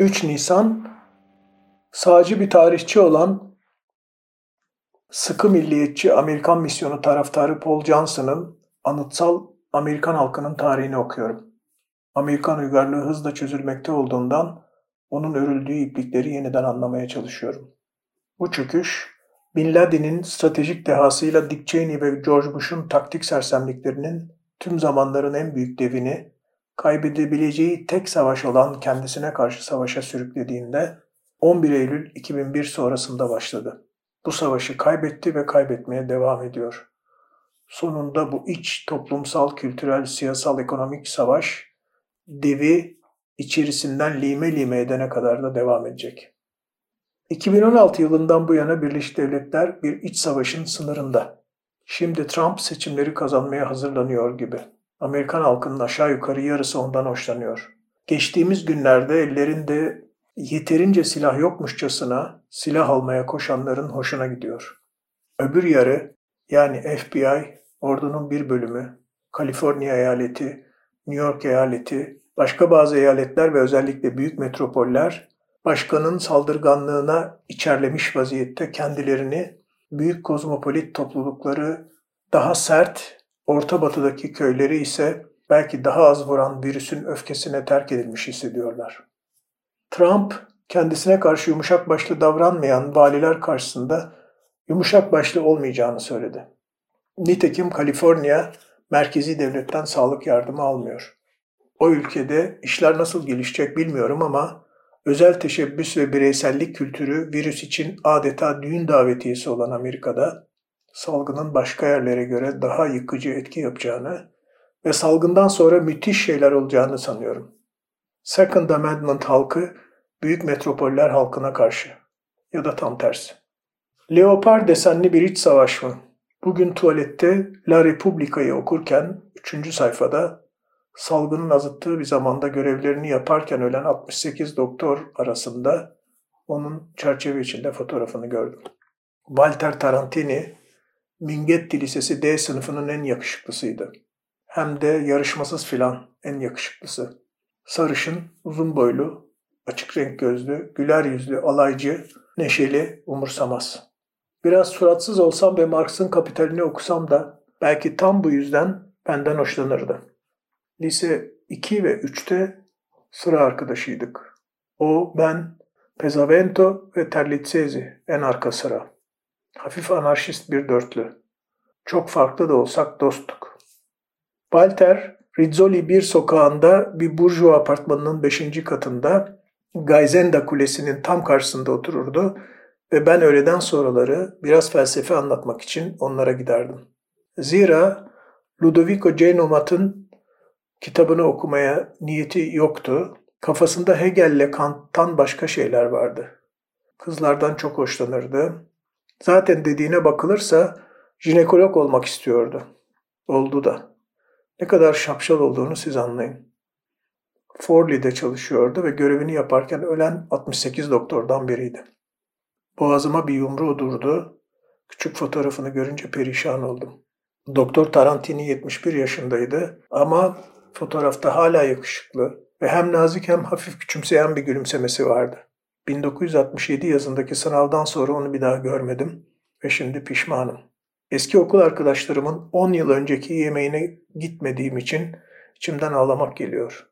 3 Nisan sağcı bir tarihçi olan sıkı milliyetçi Amerikan misyonu taraftarı Paul Johnson'ın anıtsal Amerikan halkının tarihini okuyorum. Amerikan uygarlığı hızla çözülmekte olduğundan onun örüldüğü iplikleri yeniden anlamaya çalışıyorum. Bu çöküş, Bin Laden'in stratejik dehasıyla Dick Cheney ve George Bush'un taktik sersemliklerinin tüm zamanların en büyük devini kaybedebileceği tek savaş olan kendisine karşı savaşa sürüklediğinde 11 Eylül 2001 sonrasında başladı. Bu savaşı kaybetti ve kaybetmeye devam ediyor. Sonunda bu iç toplumsal, kültürel, siyasal, ekonomik savaş devi içerisinden lime lime edene kadar da devam edecek. 2016 yılından bu yana Birleşik Devletler bir iç savaşın sınırında. Şimdi Trump seçimleri kazanmaya hazırlanıyor gibi. Amerikan halkının aşağı yukarı yarısı ondan hoşlanıyor. Geçtiğimiz günlerde ellerinde yeterince silah yokmuşçasına silah almaya koşanların hoşuna gidiyor. Öbür yarı yani FBI, ordunun bir bölümü, Kaliforniya eyaleti, New York eyaleti, başka bazı eyaletler ve özellikle büyük metropoller başkanın saldırganlığına içerlemiş vaziyette kendilerini büyük kozmopolit toplulukları daha sert Orta Batı'daki köyleri ise belki daha az vuran virüsün öfkesine terk edilmiş hissediyorlar. Trump kendisine karşı yumuşak başlı davranmayan valiler karşısında yumuşak başlı olmayacağını söyledi. Nitekim Kaliforniya merkezi devletten sağlık yardımı almıyor. O ülkede işler nasıl gelişecek bilmiyorum ama özel teşebbüs ve bireysellik kültürü virüs için adeta düğün davetiyesi olan Amerika'da salgının başka yerlere göre daha yıkıcı etki yapacağını ve salgından sonra müthiş şeyler olacağını sanıyorum. Second Amendment halkı büyük metropoller halkına karşı ya da tam tersi. Leopard desenli bir iç savaş mı? Bugün tuvalette La Republica'yı okurken 3. sayfada salgının azıttığı bir zamanda görevlerini yaparken ölen 68 doktor arasında onun çerçeve içinde fotoğrafını gördüm. Walter Tarantini Mingetti Lisesi D sınıfının en yakışıklısıydı. Hem de yarışmasız filan en yakışıklısı. Sarışın, uzun boylu, açık renk gözlü, güler yüzlü, alaycı, neşeli, umursamaz. Biraz suratsız olsam ve Marx'ın kapitalini okusam da belki tam bu yüzden benden hoşlanırdı. Lise 2 ve 3'te sıra arkadaşıydık. O, ben, Pesavento ve Terlitzezi en arka sıra. Hafif anarşist bir dörtlü. Çok farklı da olsak dosttuk. Walter, Rizzoli bir sokağında bir burjuva apartmanının beşinci katında Gayzenda Kulesi'nin tam karşısında otururdu ve ben öğleden sonraları biraz felsefe anlatmak için onlara giderdim. Zira Ludovico Genomat'ın kitabını okumaya niyeti yoktu. Kafasında Hegel'le Kant'tan başka şeyler vardı. Kızlardan çok hoşlanırdı. Zaten dediğine bakılırsa jinekolog olmak istiyordu. Oldu da. Ne kadar şapşal olduğunu siz anlayın. Forley'de çalışıyordu ve görevini yaparken ölen 68 doktordan biriydi. Boğazıma bir yumruğu durdu. Küçük fotoğrafını görünce perişan oldum. Doktor Tarantini 71 yaşındaydı ama fotoğrafta hala yakışıklı ve hem nazik hem hafif küçümseyen bir gülümsemesi vardı. 1967 yazındaki sınavdan sonra onu bir daha görmedim ve şimdi pişmanım. Eski okul arkadaşlarımın 10 yıl önceki yemeğine gitmediğim için içimden ağlamak geliyor.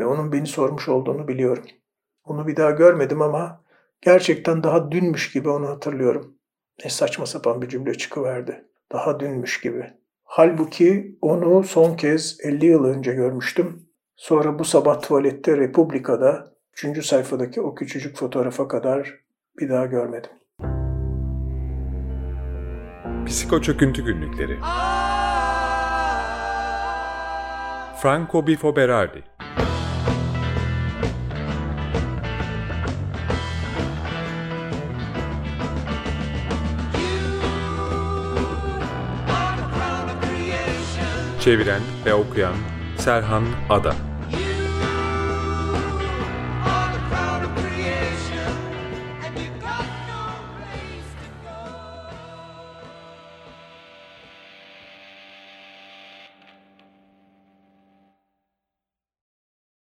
Ve onun beni sormuş olduğunu biliyorum. Onu bir daha görmedim ama gerçekten daha dünmüş gibi onu hatırlıyorum. Ne saçma sapan bir cümle çıkıverdi. Daha dünmüş gibi. Halbuki onu son kez 50 yıl önce görmüştüm. Sonra bu sabah tuvalette Republika'da Üçüncü sayfadaki o küçücük fotoğrafa kadar bir daha görmedim. Psiko Çöküntü Günlükleri. Franco Bifo Berardi Çeviren ve okuyan Serhan Ada.